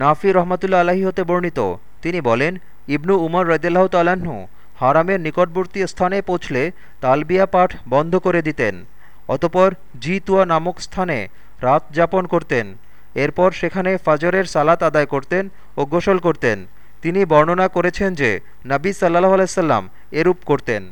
নাফি রহমতুল্লা আলাহি হতে বর্ণিত। তিনি বলেন, ইবনু উমর রদেলাহ তালাহ্ন হারামের নিকটবর্তী স্থানে পৌঁছলে তালবিয়া পাঠ বন্ধ করে দিতেন। অতপর জিতুয়া নামক স্থানে রাত যাপন করতেন। এরপর সেখানে ফাজরের সালাত আদায় করতেন ও গোসল করতেন। তিনি বর্ণনা করেছেন যে, নাবী সাল্লাহ আলাইসাল্লাম এরূপ করতেন।